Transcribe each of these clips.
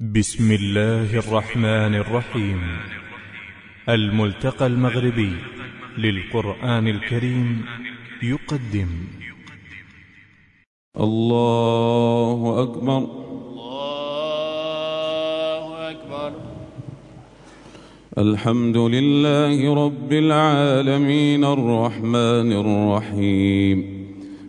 بسم الله الرحمن الرحيم. الملتقى المغربي للقرآن الكريم يقدم. الله أكبر. الله أكبر. الحمد لله رب العالمين الرحمن الرحيم.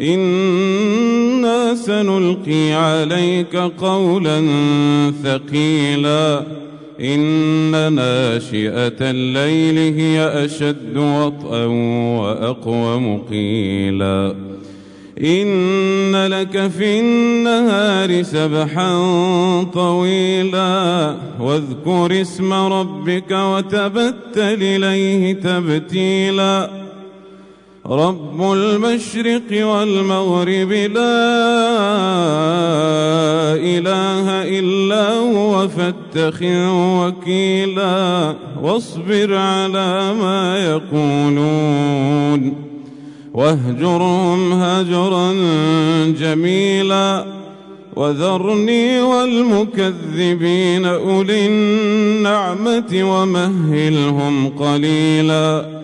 إنا سنلقي عليك قولا ثقيلا إن ناشئة الليل هي أشد وطئا وأقوم قيلا إن لك في النهار سبحا طويلا واذكر اسم ربك وتبتل إليه تبتيلا رب المشرق والمغرب لا إله إلا هو فاتخذ وكيلا واصبر على ما يقولون واهجرهم هجرا جميلا وذرني والمكذبين أولي النعمة ومهلهم قليلا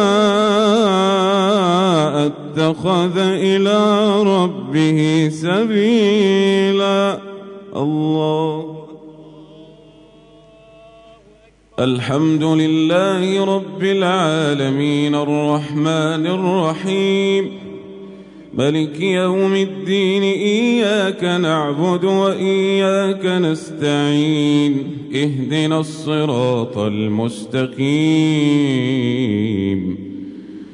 اتخذ إلى ربه سبيلا. الله. الحمد لله رب العالمين الرحمن الرحيم. ملك يوم الدين إياك نعبد وإياك نستعين. اهدنا الصراط المستقيم.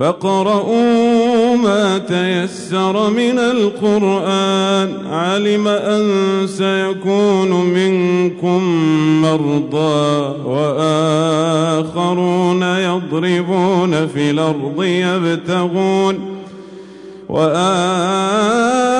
فاقرؤوا ما تيسر من القرآن. علم أن سيكون منكم مرضى وآخرون يضربون في الأرض يبتغون وآخرون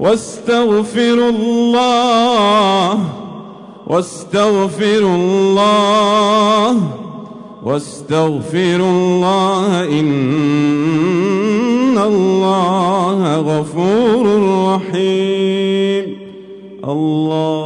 واستغفروا الله واستغفروا الله واستغفروا الله إن الله غفور رحيم. الله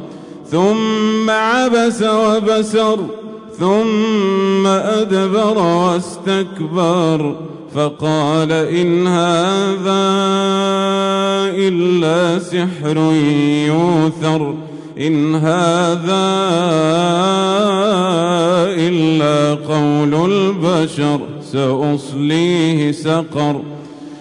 ثم عبس وبسر ثم أدبر واستكبر فقال إن هذا إلا سحر يوثر إن هذا إلا قول البشر سأصليه سقر.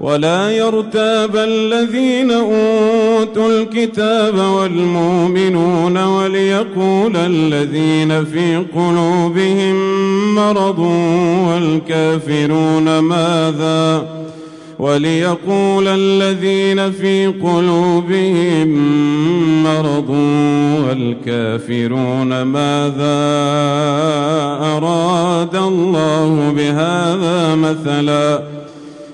ولا يرتاب الذين أوتوا الكتاب والمؤمنون وليقول الذين في قلوبهم مرض والكافرون ماذا؟ وليقول الذين في قلوبهم مرض والكافرون ماذا؟ أراد الله بهذا مثلا؟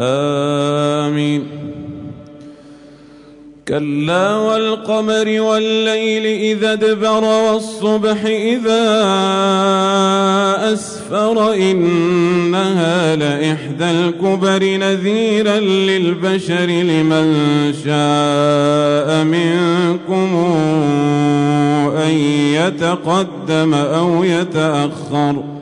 آمين. كلا والقمر والليل إذا ادبر والصبح إذا أسفر إنها لإحدى الكبر نذيرا للبشر لمن شاء منكم أن يتقدم أو يتأخر.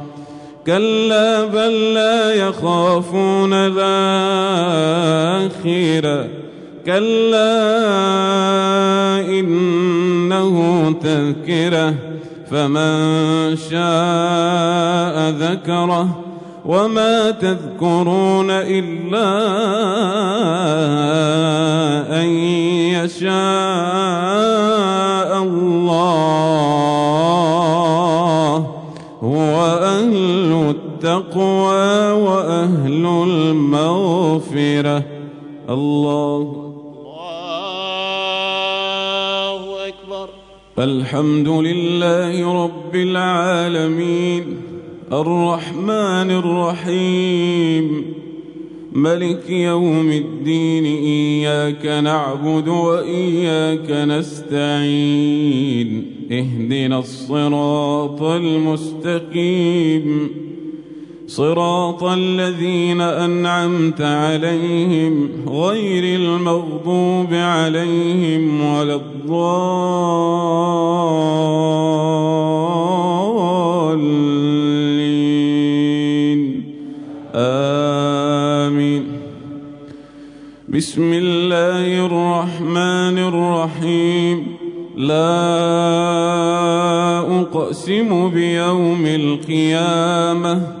كلا بل لا يخافون الآخرة. كلا إنه تذكرة. فمن شاء ذكره. وما تذكرون إلا أن يشاء الله. التقوى وأهل المغفرة. الله الله أكبر. الحمد لله رب العالمين. الرحمن الرحيم. ملك يوم الدين. إياك نعبد وإياك نستعين. اهدنا الصراط المستقيم. صراط الذين أنعمت عليهم غير المغضوب عليهم ولا الضالين. آمين. بسم الله الرحمن الرحيم. لا أقسم بيوم القيامة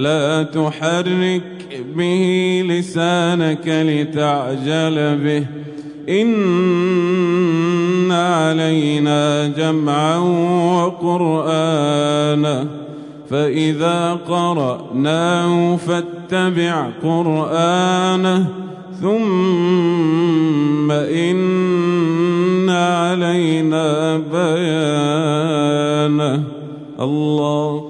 لا تحرك به لسانك لتعجل به. إن علينا جمعا وقرآنا. فإذا قرأناه فاتبع قرآنه. ثم إن علينا بيانه. الله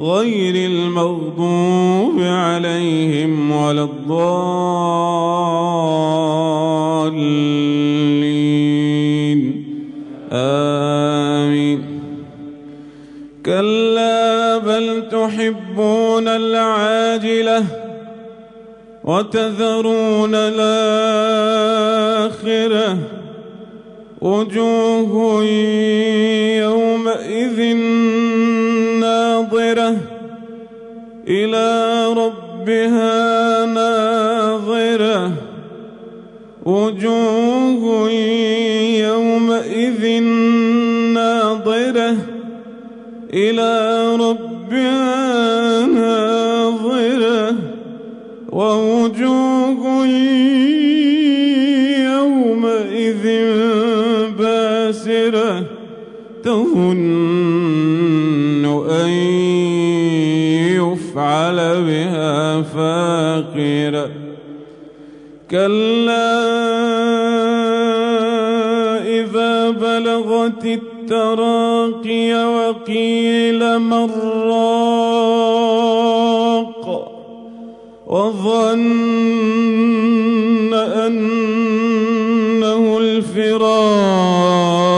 غير المغضوب عليهم ولا الضالين. آمين. كلا بل تحبون العاجلة وتذرون الآخرة. وجوه يومئذ ناظرة إلى ربها ناظرة. وجوه يومئذ ناظرة إلى ربها ناظرة. ووجوه يومئذ باسرة تظن فاقرة كلا إذا بلغت التراقي وقيل من راق وظن أنه الفراق.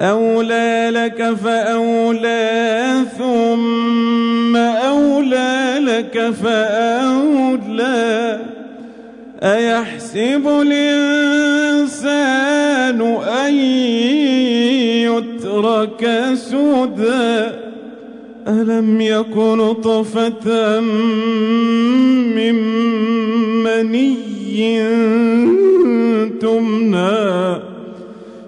أولى لك فأولى ثم أولى لك فأولى. أيحسب الإنسان أن يترك سدى؟ ألم يكن طفة من مني تمنى؟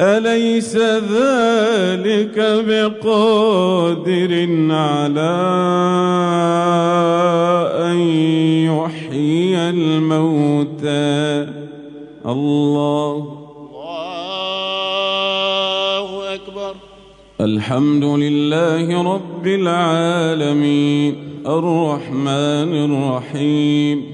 أليس ذلك بقادر على أن يحيي الموتى؟ الله. الله أكبر. الحمد لله رب العالمين. الرحمن الرحيم.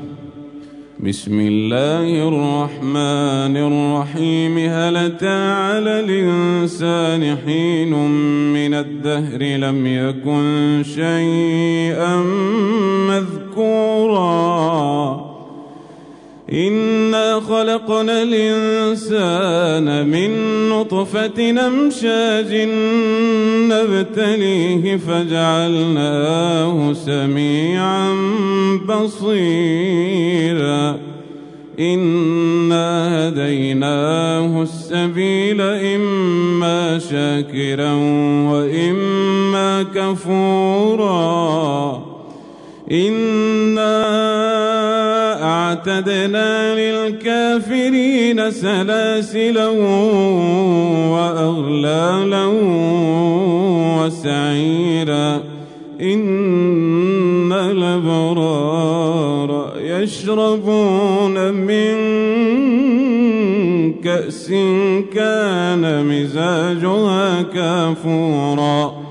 بسم الله الرحمن الرحيم. هل أتى على الإنسان حين من الدهر لم يكن شيئا مذكورا؟ إنا خلقنا الإنسان من نطفة أمشاج نبتليه فجعلناه سميعا بصيرا إنا هديناه السبيل إما شاكرا وإما كفورا إنا أعتدنا للكافرين سلاسلا وأغلالا وسعيرا إن الأبرار يشربون من كأس كان مزاجها كافورا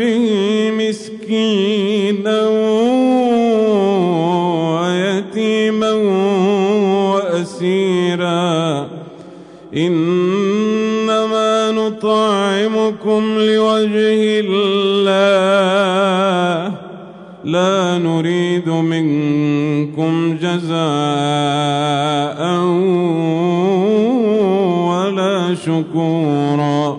حبه مسكينا ويتيما وأسيرا. إنما نطعمكم لوجه الله. لا نريد منكم جزاء ولا شكورا.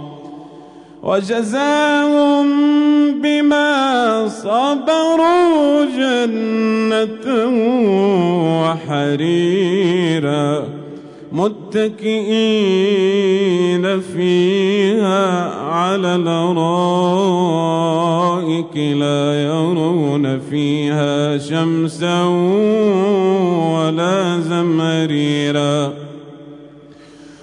وجزاهم بما صبروا جنة وحريرا متكئين فيها على الأرائك لا يرون فيها شمسا ولا زمريرا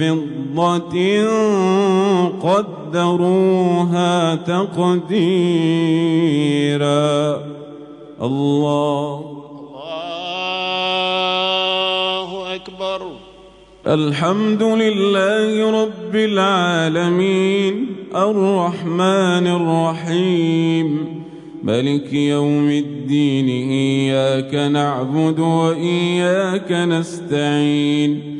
فضة قدروها تقديرا الله الله أكبر. الحمد لله رب العالمين الرحمن الرحيم ملك يوم الدين إياك نعبد وإياك نستعين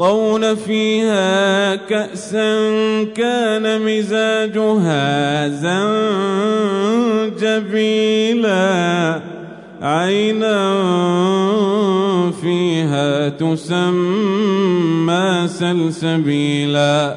وإن فيها كأسا كان مزاجها زنجبيلا عينا فيها تسمى سلسبيلا.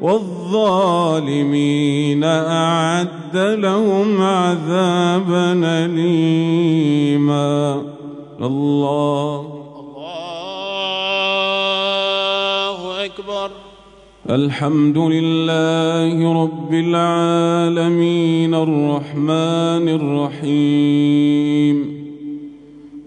والظالمين أعد لهم عذابا أليما. الله. الله أكبر. الحمد لله رب العالمين الرحمن الرحيم.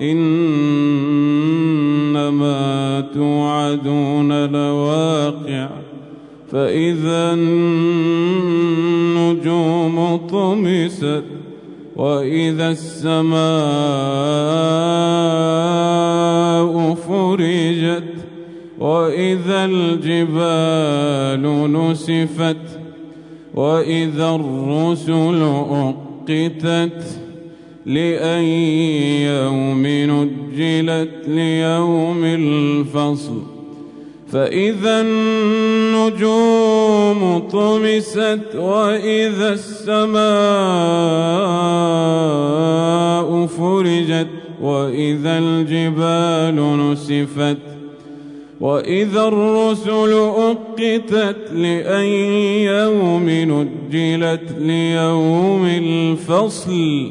إنما توعدون لواقع فإذا النجوم طمست وإذا السماء فرجت وإذا الجبال نسفت وإذا الرسل أقتت. لأي يوم نجلت ليوم الفصل. فإذا النجوم طمست وإذا السماء فرجت وإذا الجبال نسفت وإذا الرسل أقتت لأي يوم نجلت ليوم الفصل.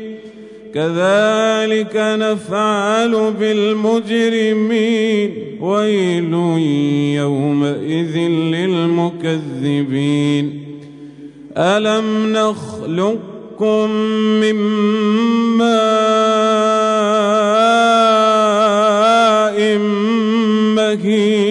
كذلك نفعل بالمجرمين. ويل يومئذ للمكذبين. ألم نخلقكم من ماء مهين؟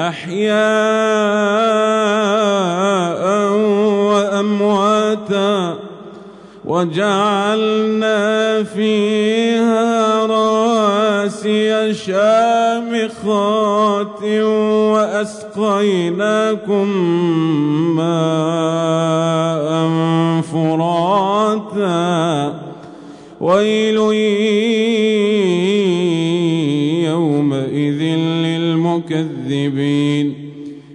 أحياء وأمواتا وجعلنا فيها رواسي شامخات وأسقيناكم ماء فراتا. ويل يومئذ للمكذبين.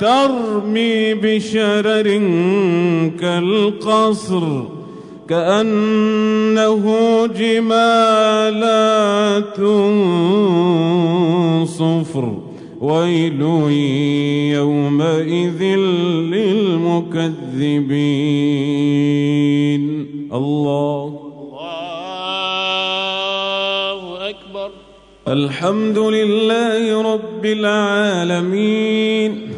ترمي بشرر كالقصر كأنه جمالات صفر ويل يومئذ للمكذبين. الله. الله أكبر. الحمد لله رب العالمين.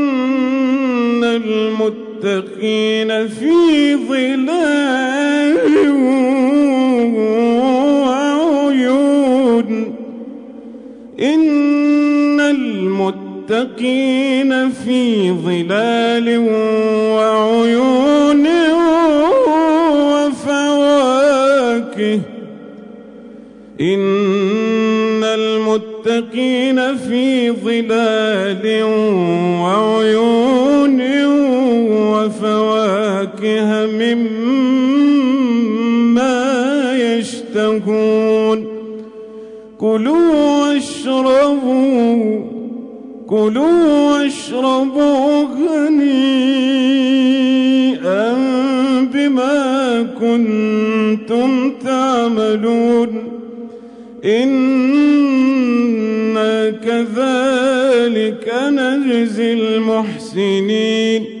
المتقين في ظلال وعيون. إن المتقين في ظلال وعيون وفواكه. إن المتقين في ظلال وعيون. وفواكه مما يشتهون. كلوا واشربوا كلوا واشربوا هنيئا بما كنتم تعملون. إنا كذلك نجزي المحسنين.